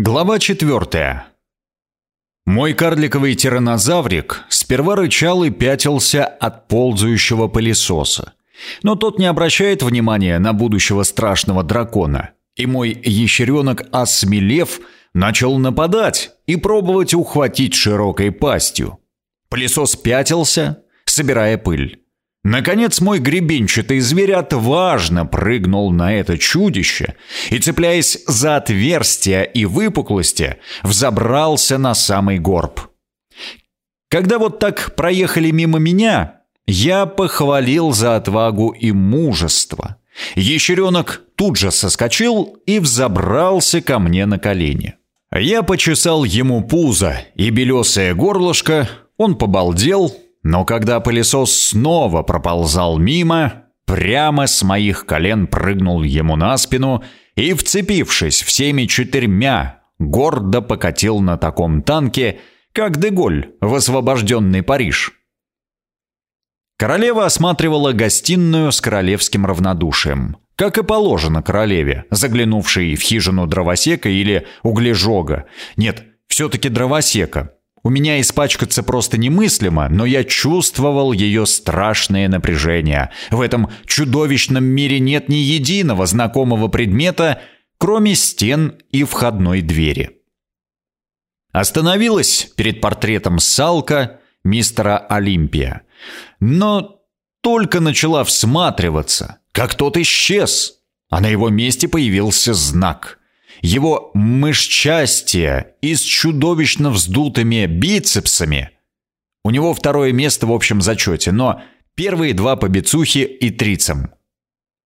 Глава четвертая. Мой карликовый тиранозаврик сперва рычал и пятился от ползающего пылесоса. Но тот не обращает внимания на будущего страшного дракона. И мой ящеренок, осмелев, начал нападать и пробовать ухватить широкой пастью. Пылесос пятился, собирая пыль. Наконец мой гребенчатый зверь отважно прыгнул на это чудище и, цепляясь за отверстия и выпуклости, взобрался на самый горб. Когда вот так проехали мимо меня, я похвалил за отвагу и мужество. Ящеренок тут же соскочил и взобрался ко мне на колени. Я почесал ему пузо и белесое горлышко, он побалдел — но когда пылесос снова проползал мимо, прямо с моих колен прыгнул ему на спину и, вцепившись всеми четырьмя, гордо покатил на таком танке, как Деголь в освобожденный Париж. Королева осматривала гостиную с королевским равнодушием, как и положено королеве, заглянувшей в хижину дровосека или углежога. Нет, все-таки дровосека, у меня испачкаться просто немыслимо, но я чувствовал ее страшное напряжение. В этом чудовищном мире нет ни единого знакомого предмета, кроме стен и входной двери. Остановилась перед портретом Салка мистера Олимпия. Но только начала всматриваться, как тот исчез, а на его месте появился знак его мышчастие и с чудовищно вздутыми бицепсами. У него второе место в общем зачете, но первые два по бицухе и трицам.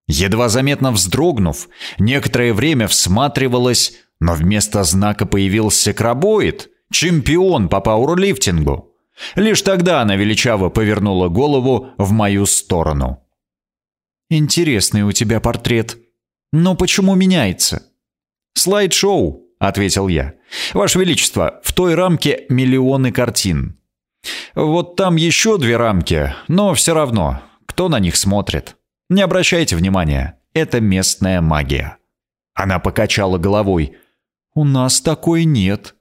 Едва заметно вздрогнув, некоторое время всматривалась, но вместо знака появился крабоид, чемпион по пауэрлифтингу. Лишь тогда она величаво повернула голову в мою сторону. «Интересный у тебя портрет. Но почему меняется?» «Слайд-шоу», — ответил я. «Ваше Величество, в той рамке миллионы картин. Вот там еще две рамки, но все равно, кто на них смотрит? Не обращайте внимания, это местная магия». Она покачала головой. «У нас такой нет».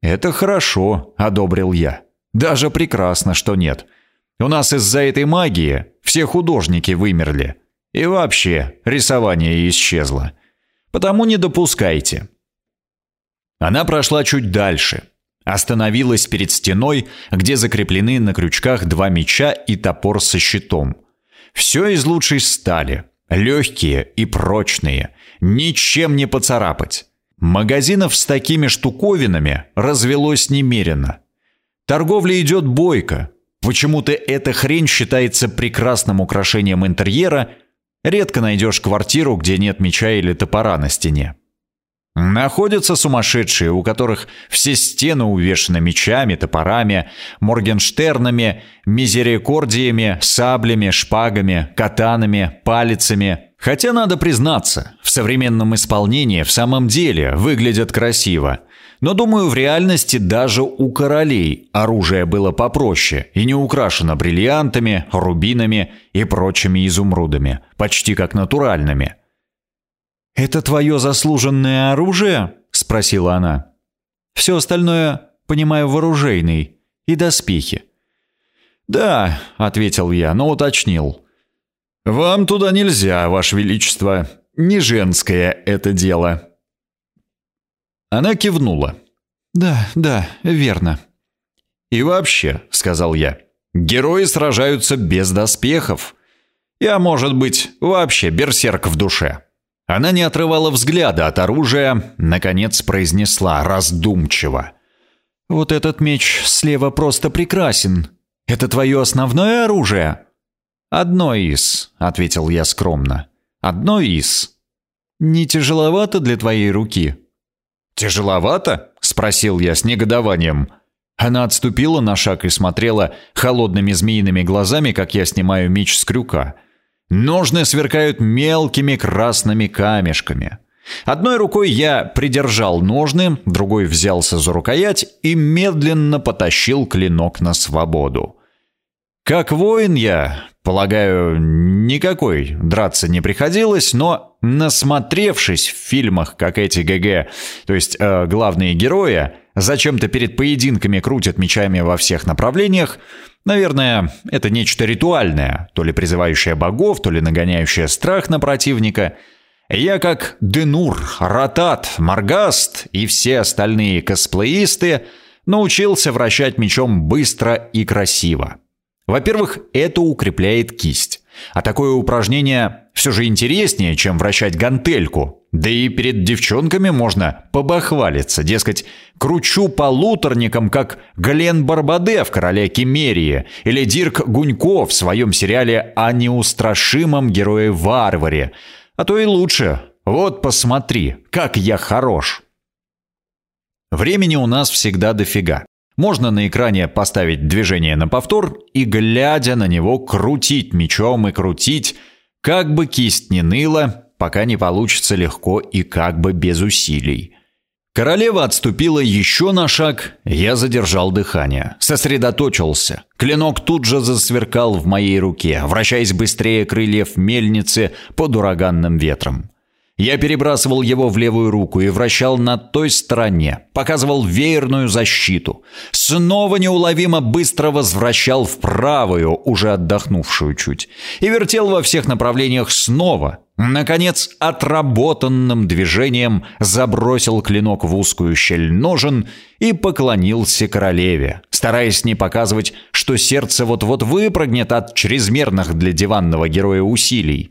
«Это хорошо», — одобрил я. «Даже прекрасно, что нет. У нас из-за этой магии все художники вымерли. И вообще, рисование исчезло. Потому не допускайте. Она прошла чуть дальше. Остановилась перед стеной, где закреплены на крючках два меча и топор со щитом. Все из лучшей стали. Легкие и прочные. Ничем не поцарапать. Магазинов с такими штуковинами развелось немерено. Торговля идет бойко. Почему-то эта хрень считается прекрасным украшением интерьера – Редко найдешь квартиру, где нет меча или топора на стене. Находятся сумасшедшие, у которых все стены увешаны мечами, топорами, моргенштернами, мизерикордиями, саблями, шпагами, катанами, палицами. Хотя, надо признаться, в современном исполнении в самом деле выглядят красиво. Но, думаю, в реальности даже у королей оружие было попроще и не украшено бриллиантами, рубинами и прочими изумрудами, почти как натуральными. «Это твое заслуженное оружие?» – спросила она. «Все остальное, понимаю, вооружейный и доспехи». «Да», — ответил я, но уточнил. «Вам туда нельзя, Ваше Величество. Не женское это дело». Она кивнула. «Да, да, верно». «И вообще», — сказал я, — «герои сражаются без доспехов. Я, может быть, вообще берсерк в душе». Она не отрывала взгляда от оружия, наконец произнесла раздумчиво. «Вот этот меч слева просто прекрасен. Это твое основное оружие?» «Одно из», — ответил я скромно. «Одно из». «Не тяжеловато для твоей руки?» «Тяжеловато?» — спросил я с негодованием. Она отступила на шаг и смотрела холодными змеиными глазами, как я снимаю меч с крюка. Ножны сверкают мелкими красными камешками. Одной рукой я придержал ножны, другой взялся за рукоять и медленно потащил клинок на свободу. Как воин я Полагаю, никакой драться не приходилось, но насмотревшись в фильмах, как эти ГГ, то есть э, главные герои, зачем-то перед поединками крутят мечами во всех направлениях, наверное, это нечто ритуальное, то ли призывающее богов, то ли нагоняющее страх на противника. Я как Денур, Ротат, Маргаст и все остальные косплеисты научился вращать мечом быстро и красиво. Во-первых, это укрепляет кисть. А такое упражнение все же интереснее, чем вращать гантельку. Да и перед девчонками можно побахвалиться, дескать, кручу полуторником, как Глен Барбаде в «Короле Кемерии» или Дирк Гунько в своем сериале о неустрашимом герое-варваре. А то и лучше. Вот посмотри, как я хорош. Времени у нас всегда дофига. Можно на экране поставить движение на повтор и, глядя на него, крутить мечом и крутить, как бы кисть не ныла, пока не получится легко и как бы без усилий. Королева отступила еще на шаг, я задержал дыхание, сосредоточился. Клинок тут же засверкал в моей руке, вращаясь быстрее крыльев мельницы под ураганным ветром. Я перебрасывал его в левую руку и вращал на той стороне, показывал веерную защиту. Снова неуловимо быстро возвращал в правую, уже отдохнувшую чуть, и вертел во всех направлениях снова. Наконец, отработанным движением забросил клинок в узкую щель ножен и поклонился королеве, стараясь не показывать, что сердце вот-вот выпрыгнет от чрезмерных для диванного героя усилий.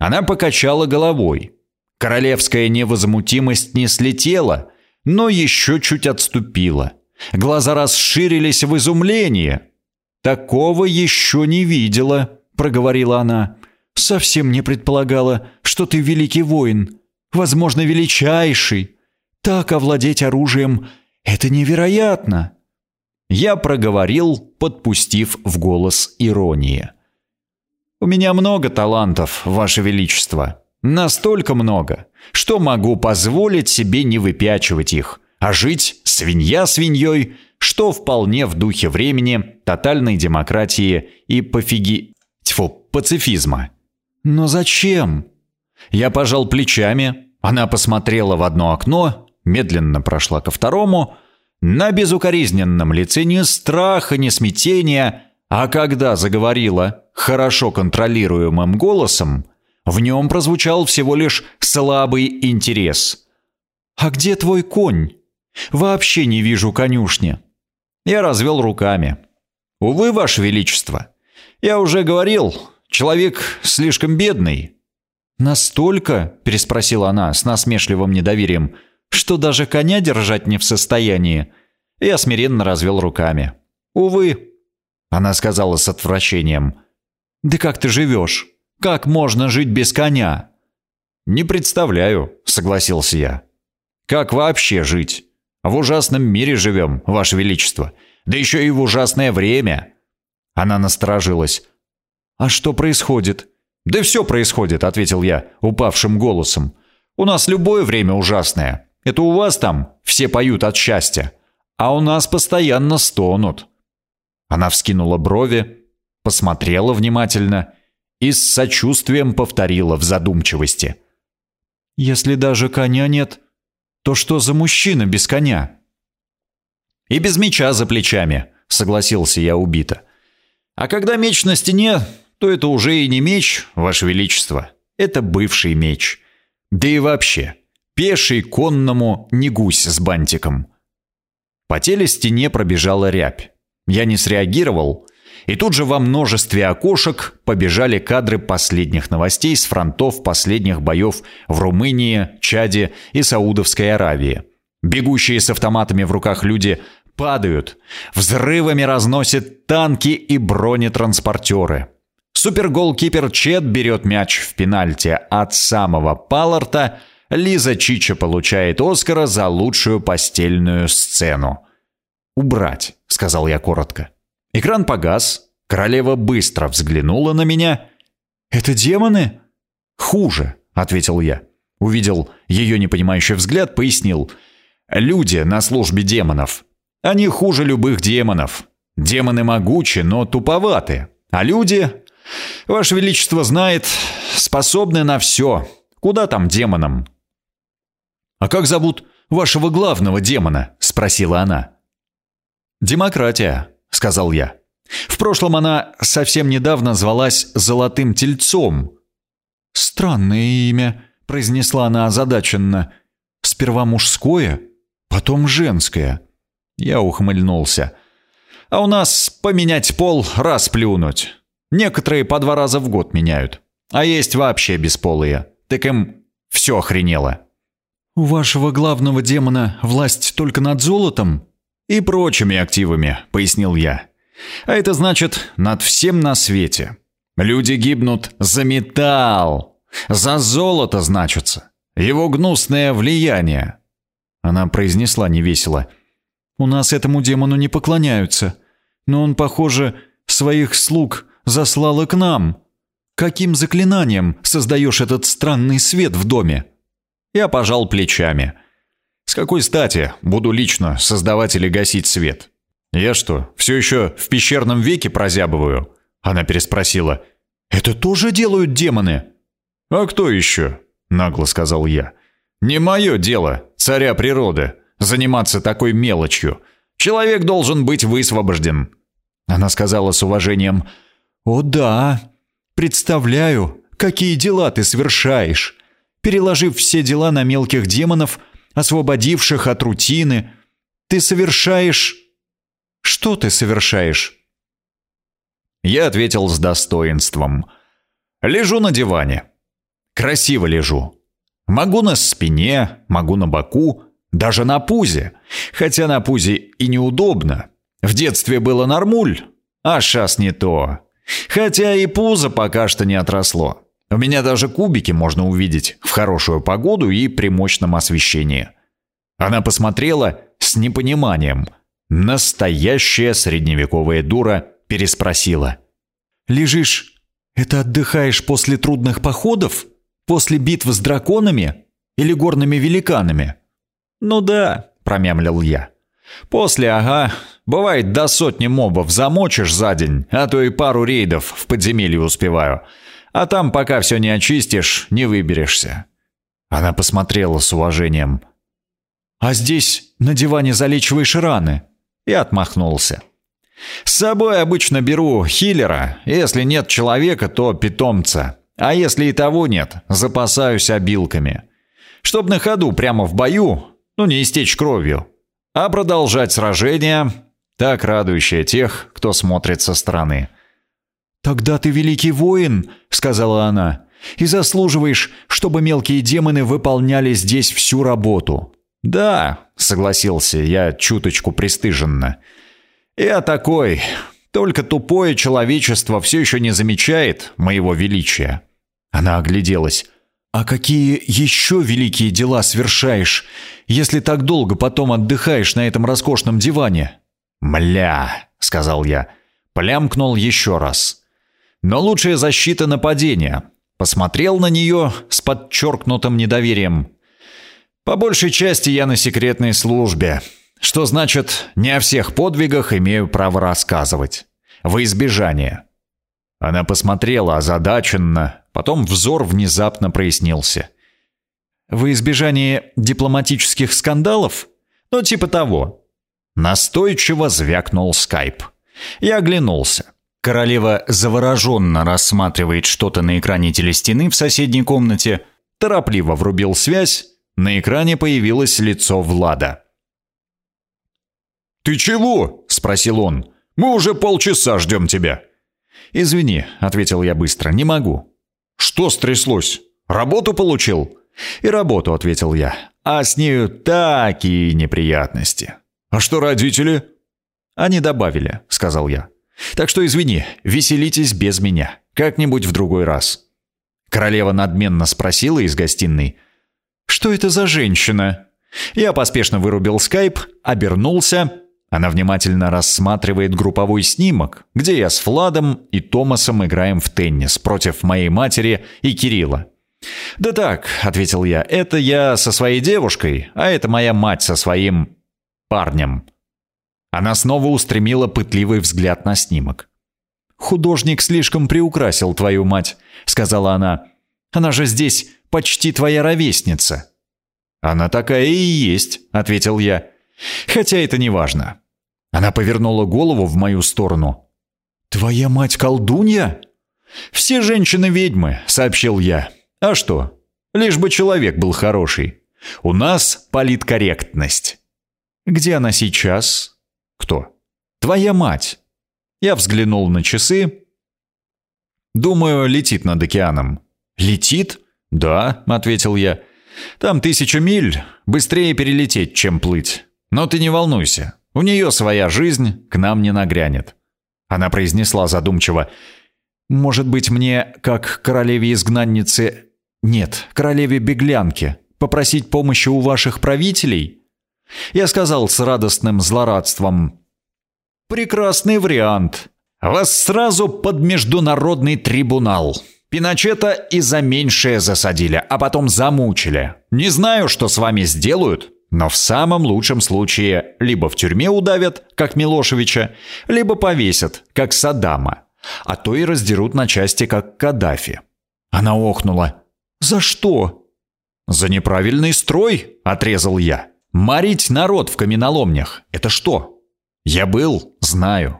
Она покачала головой, Королевская невозмутимость не слетела, но еще чуть отступила. Глаза расширились в изумлении. «Такого еще не видела», — проговорила она. «Совсем не предполагала, что ты великий воин, возможно, величайший. Так овладеть оружием — это невероятно!» Я проговорил, подпустив в голос иронии. «У меня много талантов, Ваше Величество. Настолько много, что могу позволить себе не выпячивать их, а жить свинья свиньей, что вполне в духе времени, тотальной демократии и пофиги... Тьфу, пацифизма. Но зачем? Я пожал плечами, она посмотрела в одно окно, медленно прошла ко второму, на безукоризненном лице ни страха, ни смятения, а когда заговорила хорошо контролируемым голосом, в нем прозвучал всего лишь слабый интерес. «А где твой конь? Вообще не вижу конюшни». Я развел руками. «Увы, Ваше Величество, я уже говорил, человек слишком бедный». «Настолько?» – переспросила она с насмешливым недоверием, «что даже коня держать не в состоянии». Я смиренно развел руками. «Увы», – она сказала с отвращением. «Да как ты живешь?» Как можно жить без коня?» «Не представляю», — согласился я. «Как вообще жить? В ужасном мире живем, Ваше Величество. Да еще и в ужасное время». Она насторожилась. «А что происходит?» «Да все происходит», — ответил я упавшим голосом. «У нас любое время ужасное. Это у вас там все поют от счастья, а у нас постоянно стонут». Она вскинула брови, посмотрела внимательно и с сочувствием повторила в задумчивости. «Если даже коня нет, то что за мужчина без коня?» «И без меча за плечами», — согласился я убито. «А когда меч на стене, то это уже и не меч, Ваше Величество. Это бывший меч. Да и вообще, пеший конному не гусь с бантиком». По телестене пробежала рябь. Я не среагировал, и тут же во множестве окошек побежали кадры последних новостей с фронтов последних боев в Румынии, Чаде и Саудовской Аравии. Бегущие с автоматами в руках люди падают, взрывами разносят танки и бронетранспортеры. Суперголкипер Чет берет мяч в пенальти от самого Палларта, Лиза Чича получает Оскара за лучшую постельную сцену. «Убрать», — сказал я коротко. Экран погас. Королева быстро взглянула на меня. «Это демоны?» «Хуже», — ответил я. Увидел ее непонимающий взгляд, пояснил. «Люди на службе демонов. Они хуже любых демонов. Демоны могучи, но туповаты. А люди... Ваше Величество знает, способны на все. Куда там демонам?» «А как зовут вашего главного демона?» — спросила она. «Демократия», — сказал я. В прошлом она совсем недавно звалась «Золотым тельцом». «Странное имя», — произнесла она озадаченно. «Сперва мужское, потом женское». Я ухмыльнулся. «А у нас поменять пол раз плюнуть. Некоторые по два раза в год меняют. А есть вообще бесполые. Так им все охренело». «У вашего главного демона власть только над золотом?» «И прочими активами», — пояснил я. «А это значит, над всем на свете. Люди гибнут за металл, за золото, значится. Его гнусное влияние». Она произнесла невесело. «У нас этому демону не поклоняются, но он, похоже, своих слуг заслал и к нам. Каким заклинанием создаешь этот странный свет в доме?» Я пожал плечами. С какой стати буду лично создавать или гасить свет? Я что, все еще в пещерном веке прозябываю? Она переспросила. Это тоже делают демоны? А кто еще? Нагло сказал я. Не мое дело, царя природы, заниматься такой мелочью. Человек должен быть высвобожден. Она сказала с уважением. О да, представляю, какие дела ты совершаешь переложив все дела на мелких демонов, освободивших от рутины, ты совершаешь... Что ты совершаешь?» Я ответил с достоинством. «Лежу на диване. Красиво лежу. Могу на спине, могу на боку, даже на пузе. Хотя на пузе и неудобно. В детстве было нормуль, а сейчас не то. Хотя и пузо пока что не отросло. У меня даже кубики можно увидеть в хорошую погоду и при мощном освещении. Она посмотрела с непониманием. Настоящая средневековая дура переспросила. «Лежишь, это отдыхаешь после трудных походов? После битв с драконами? Или горными великанами?» «Ну да», — промямлил я. «После, ага. Бывает, до сотни мобов замочишь за день, а то и пару рейдов в подземелье успеваю. А там, пока все не очистишь, не выберешься». Она посмотрела с уважением. «А здесь на диване залечиваешь раны?» И отмахнулся. «С собой обычно беру хиллера. Если нет человека, то питомца. А если и того нет, запасаюсь обилками. Чтоб на ходу прямо в бою, ну не истечь кровью, а продолжать сражение, так радующее тех, кто смотрит со стороны. «Тогда ты великий воин», — сказала она, «и заслуживаешь, чтобы мелкие демоны выполняли здесь всю работу». «Да», — согласился я чуточку пристыженно. «Я такой. Только тупое человечество все еще не замечает моего величия». Она огляделась. «А какие еще великие дела совершаешь, если так долго потом отдыхаешь на этом роскошном диване?» «Мля», — сказал я, плямкнул еще раз. Но лучшая защита нападения. Посмотрел на нее с подчеркнутым недоверием. По большей части я на секретной службе. Что значит, не о всех подвигах имею право рассказывать. Во избежание. Она посмотрела озадаченно, потом взор внезапно прояснился. «Во избежание дипломатических скандалов? Ну, типа того». Настойчиво звякнул скайп. Я оглянулся. Королева завороженно рассматривает что-то на экране телестены в соседней комнате. Торопливо врубил связь. На экране появилось лицо Влада. «Ты чего?» – спросил он. «Мы уже полчаса ждем тебя». «Извини», – ответил я быстро, – «не могу». «Что стряслось? Работу получил?» «И работу», – ответил я. «А с нею такие неприятности». «А что родители?» «Они добавили», – сказал я. Так что извини, веселитесь без меня. Как-нибудь в другой раз». Королева надменно спросила из гостиной. «Что это за женщина?» Я поспешно вырубил скайп, обернулся. Она внимательно рассматривает групповой снимок, где я с Владом и Томасом играем в теннис против моей матери и Кирилла. «Да так», — ответил я, — «это я со своей девушкой, а это моя мать со своим парнем». Она снова устремила пытливый взгляд на снимок. «Художник слишком приукрасил твою мать», — сказала она. «Она же здесь почти твоя ровесница». «Она такая и есть», — ответил я. «Хотя это не важно». Она повернула голову в мою сторону. «Твоя мать колдунья?» «Все женщины ведьмы», — сообщил я. «А что? Лишь бы человек был хороший. У нас политкорректность». «Где она сейчас?» «Кто?» «Твоя мать». Я взглянул на часы. «Думаю, летит над океаном». «Летит?» «Да», — ответил я. «Там тысяча миль. Быстрее перелететь, чем плыть. Но ты не волнуйся. У нее своя жизнь, к нам не нагрянет». Она произнесла задумчиво. «Может быть, мне, как королеве-изгнаннице... Нет, королеве-беглянке, попросить помощи у ваших правителей?» Я сказал с радостным злорадством. «Прекрасный вариант. Вас сразу под международный трибунал. Пиночета и за меньшее засадили, а потом замучили. Не знаю, что с вами сделают, но в самом лучшем случае либо в тюрьме удавят, как Милошевича, либо повесят, как Саддама, а то и раздерут на части, как Каддафи». Она охнула. «За что?» «За неправильный строй», — отрезал я. Морить народ в каменоломнях — это что? Я был, знаю.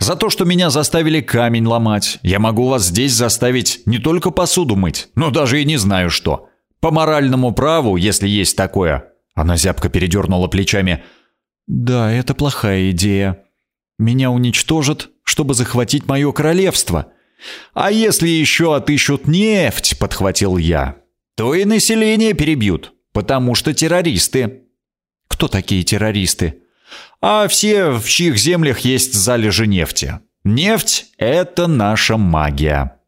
За то, что меня заставили камень ломать, я могу вас здесь заставить не только посуду мыть, но даже и не знаю что. По моральному праву, если есть такое. Она зябко передернула плечами. Да, это плохая идея. Меня уничтожат, чтобы захватить мое королевство. А если еще отыщут нефть, подхватил я, то и население перебьют, потому что террористы. Кто такие террористы? А все, в чьих землях есть залежи нефти. Нефть — это наша магия.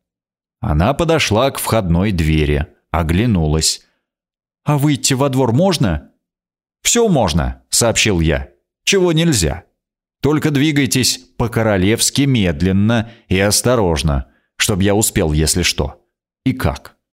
Она подошла к входной двери, оглянулась. «А выйти во двор можно?» «Все можно», — сообщил я. «Чего нельзя? Только двигайтесь по-королевски медленно и осторожно, чтобы я успел, если что. И как?»